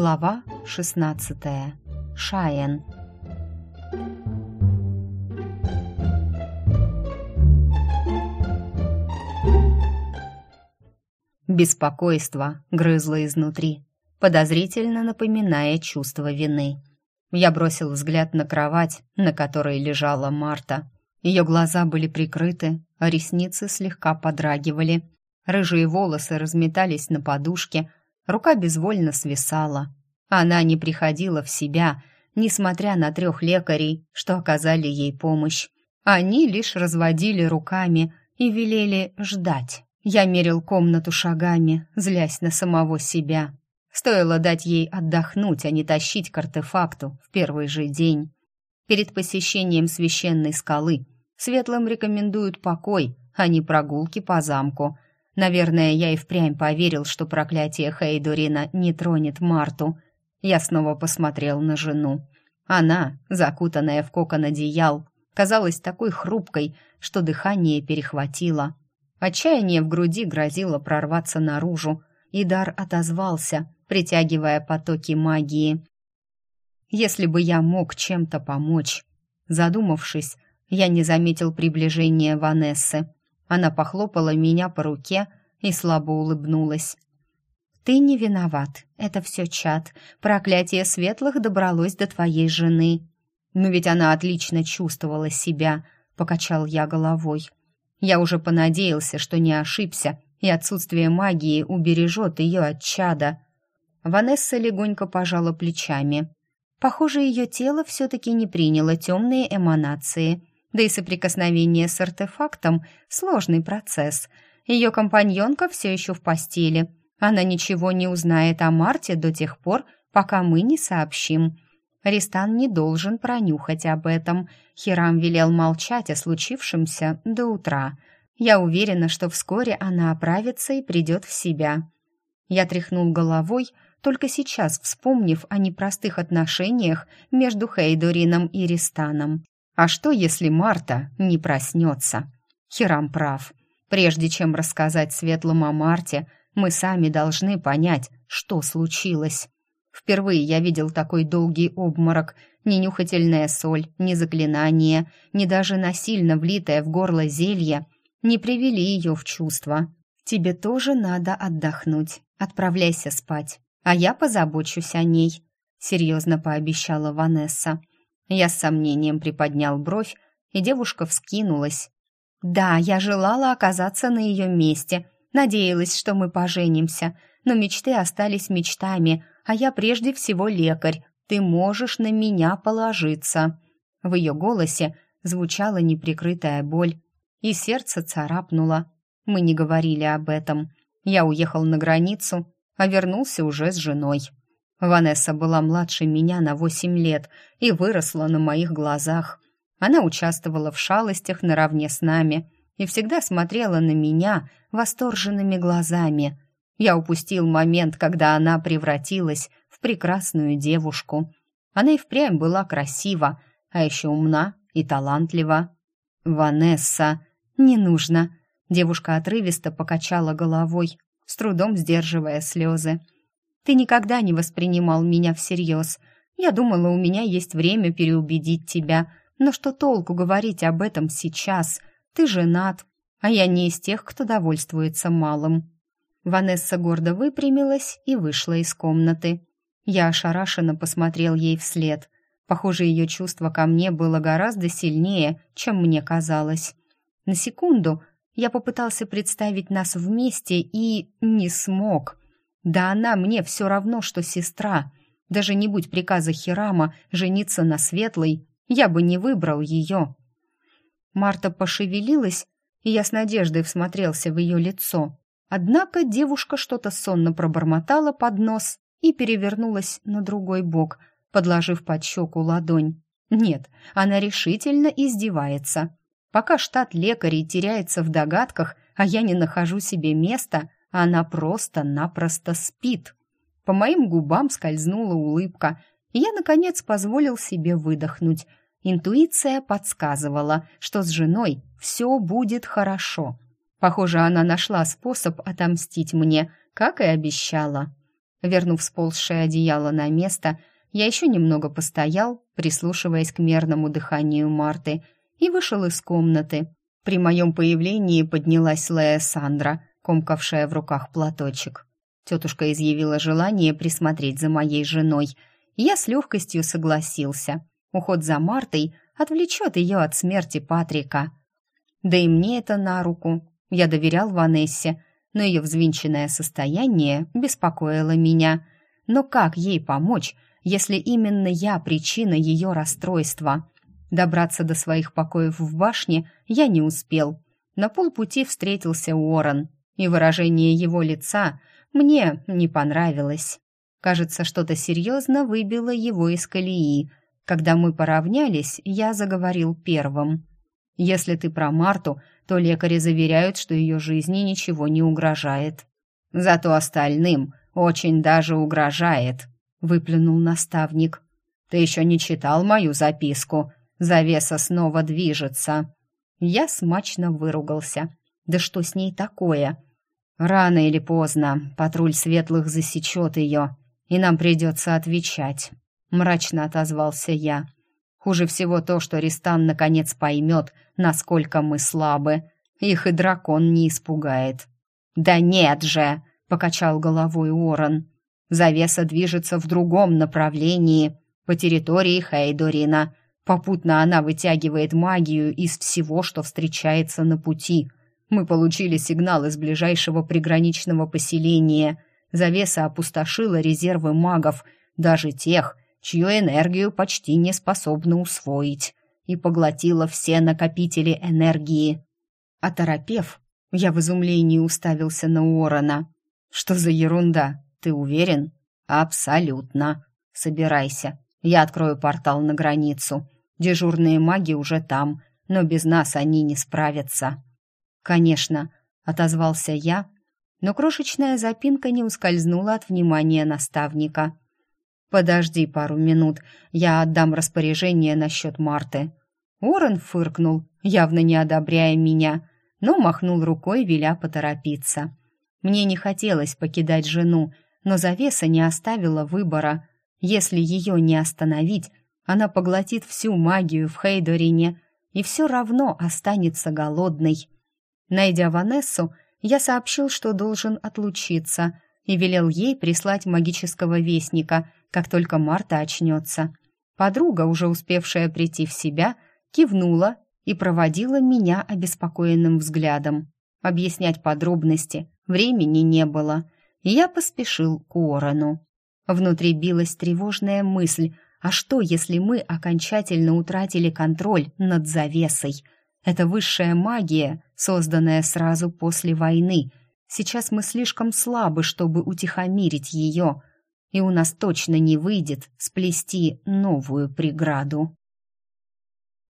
Глава 16. Шаен. Беспокойство грызло изнутри, подозрительно напоминая чувство вины. Я бросил взгляд на кровать, на которой лежала Марта. Ее глаза были прикрыты, а ресницы слегка подрагивали. Рыжие волосы разметались на подушке, рука безвольно свисала. Она не приходила в себя, несмотря на трех лекарей, что оказали ей помощь. Они лишь разводили руками и велели ждать. Я мерил комнату шагами, злясь на самого себя. Стоило дать ей отдохнуть, а не тащить к артефакту в первый же день. Перед посещением священной скалы светлым рекомендуют покой, а не прогулки по замку. Наверное, я и впрямь поверил, что проклятие Хейдурина не тронет Марту. Я снова посмотрел на жену. Она, закутанная в кокон одеял, казалась такой хрупкой, что дыхание перехватило. Отчаяние в груди грозило прорваться наружу, и дар отозвался, притягивая потоки магии. Если бы я мог чем-то помочь. Задумавшись, я не заметил приближения Ванессы. Она похлопала меня по руке и слабо улыбнулась. «Ты не виноват. Это все чад. Проклятие светлых добралось до твоей жены». «Но ведь она отлично чувствовала себя», — покачал я головой. Я уже понадеялся, что не ошибся, и отсутствие магии убережет ее от чада. Ванесса легонько пожала плечами. Похоже, ее тело все-таки не приняло темные эманации, да и соприкосновение с артефактом — сложный процесс. Ее компаньонка все еще в постели. Она ничего не узнает о Марте до тех пор, пока мы не сообщим. Ристан не должен пронюхать об этом. Хирам велел молчать о случившемся до утра. Я уверена, что вскоре она оправится и придет в себя. Я тряхнул головой, только сейчас вспомнив о непростых отношениях между Хейдорином и Ристаном. А что, если Марта не проснется? Хирам прав. Прежде чем рассказать Светлому о Марте, мы сами должны понять, что случилось. Впервые я видел такой долгий обморок. Ни нюхательная соль, ни заклинание, ни даже насильно влитое в горло зелье не привели ее в чувство. «Тебе тоже надо отдохнуть. Отправляйся спать, а я позабочусь о ней», — серьезно пообещала Ванесса. Я с сомнением приподнял бровь, и девушка вскинулась. «Да, я желала оказаться на ее месте, надеялась, что мы поженимся, но мечты остались мечтами, а я прежде всего лекарь. Ты можешь на меня положиться». В ее голосе звучала неприкрытая боль, и сердце царапнуло. Мы не говорили об этом. Я уехал на границу, а вернулся уже с женой. Ванесса была младше меня на восемь лет и выросла на моих глазах. Она участвовала в шалостях наравне с нами и всегда смотрела на меня восторженными глазами. Я упустил момент, когда она превратилась в прекрасную девушку. Она и впрямь была красива, а еще умна и талантлива. «Ванесса!» «Не нужно!» Девушка отрывисто покачала головой, с трудом сдерживая слезы. «Ты никогда не воспринимал меня всерьез. Я думала, у меня есть время переубедить тебя. Но что толку говорить об этом сейчас? Ты женат, а я не из тех, кто довольствуется малым». Ванесса гордо выпрямилась и вышла из комнаты. Я ошарашенно посмотрел ей вслед. Похоже, ее чувство ко мне было гораздо сильнее, чем мне казалось. На секунду я попытался представить нас вместе и не смог. Да она мне все равно, что сестра. Даже не будь приказа Хирама жениться на Светлой, я бы не выбрал ее. Марта пошевелилась, и я с надеждой всмотрелся в ее лицо. Однако девушка что-то сонно пробормотала под нос и перевернулась на другой бок, подложив под щеку ладонь. Нет, она решительно издевается. Пока штат лекарей теряется в догадках, а я не нахожу себе места, она просто-напросто спит. По моим губам скользнула улыбка, и я, наконец, позволил себе выдохнуть. Интуиция подсказывала, что с женой все будет хорошо. Похоже, она нашла способ отомстить мне, как и обещала. Вернув сползшее одеяло на место, я еще немного постоял, прислушиваясь к мерному дыханию Марты, и вышел из комнаты. При моем появлении поднялась Лея Сандра, комкавшая в руках платочек. Тетушка изъявила желание присмотреть за моей женой. Я с легкостью согласился. Уход за Мартой отвлечет ее от смерти Патрика. Да и мне это на руку. Я доверял Ванессе, но ее взвинченное состояние беспокоило меня. Но как ей помочь, если именно я причина ее расстройства? Добраться до своих покоев в башне я не успел. На полпути встретился Уоррен, и выражение его лица мне не понравилось. Кажется, что-то серьезно выбило его из колеи. Когда мы поравнялись, я заговорил первым. «Если ты про Марту, то лекари заверяют, что ее жизни ничего не угрожает. Зато остальным очень даже угрожает», — выплюнул наставник. «Ты еще не читал мою записку? Завеса снова движется». Я смачно выругался. «Да что с ней такое?» «Рано или поздно патруль светлых засечет ее, и нам придется отвечать», — мрачно отозвался я. «Хуже всего то, что Ристан наконец поймет, насколько мы слабы. Их и дракон не испугает». «Да нет же!» — покачал головой Уоррен. «Завеса движется в другом направлении, по территории Хейдорина. Попутно она вытягивает магию из всего, что встречается на пути. Мы получили сигнал из ближайшего приграничного поселения. Завеса опустошила резервы магов, даже тех, чью энергию почти не способна усвоить, и поглотила все накопители энергии. Оторопев, я в изумлении уставился на Уоррена. «Что за ерунда? Ты уверен?» «Абсолютно. Собирайся. Я открою портал на границу. Дежурные маги уже там, но без нас они не справятся». «Конечно», — отозвался я, но крошечная запинка не ускользнула от внимания наставника. «Подожди пару минут, я отдам распоряжение насчет Марты». Уоррен фыркнул, явно не одобряя меня, но махнул рукой, веля поторопиться. Мне не хотелось покидать жену, но завеса не оставила выбора. Если ее не остановить, она поглотит всю магию в Хейдорине и все равно останется голодной. Найдя Ванессу, я сообщил, что должен отлучиться, и велел ей прислать магического вестника, как только Марта очнется. Подруга, уже успевшая прийти в себя, кивнула и проводила меня обеспокоенным взглядом. Объяснять подробности времени не было, и я поспешил к Уоррену. Внутри билась тревожная мысль — а что, если мы окончательно утратили контроль над завесой? Это высшая магия, созданная сразу после войны. Сейчас мы слишком слабы, чтобы утихомирить ее, и у нас точно не выйдет сплести новую преграду.